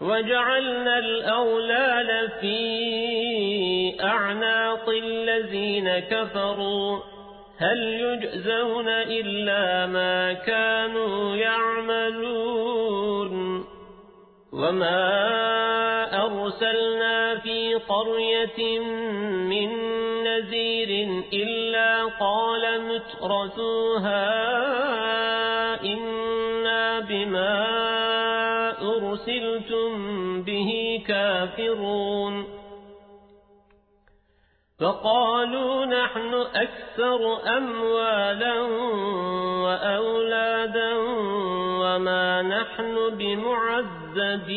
وجعلنا الأولال في أعناق الذين كفروا. هل يجزون إلا ما كانوا يعملون؟ وما أرسلنا في قرية من نذير إلا قال مترثوها إنا بما أرسلتم به كافرون فقالوا نحن أكثر أموالا وأولادا وما نحن بمعذبين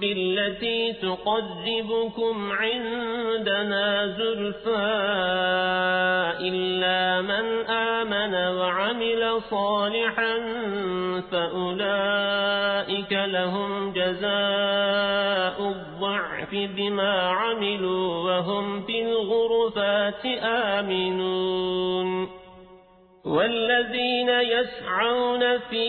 بالتي تقربكم عندنا زلفا إلا من آمن وعمل صالحا فأولئك لهم جزاء الضعف بما عملوا وهم في الغرفات آمنون والذين يسعون في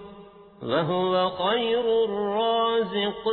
وهو خير الرازقين.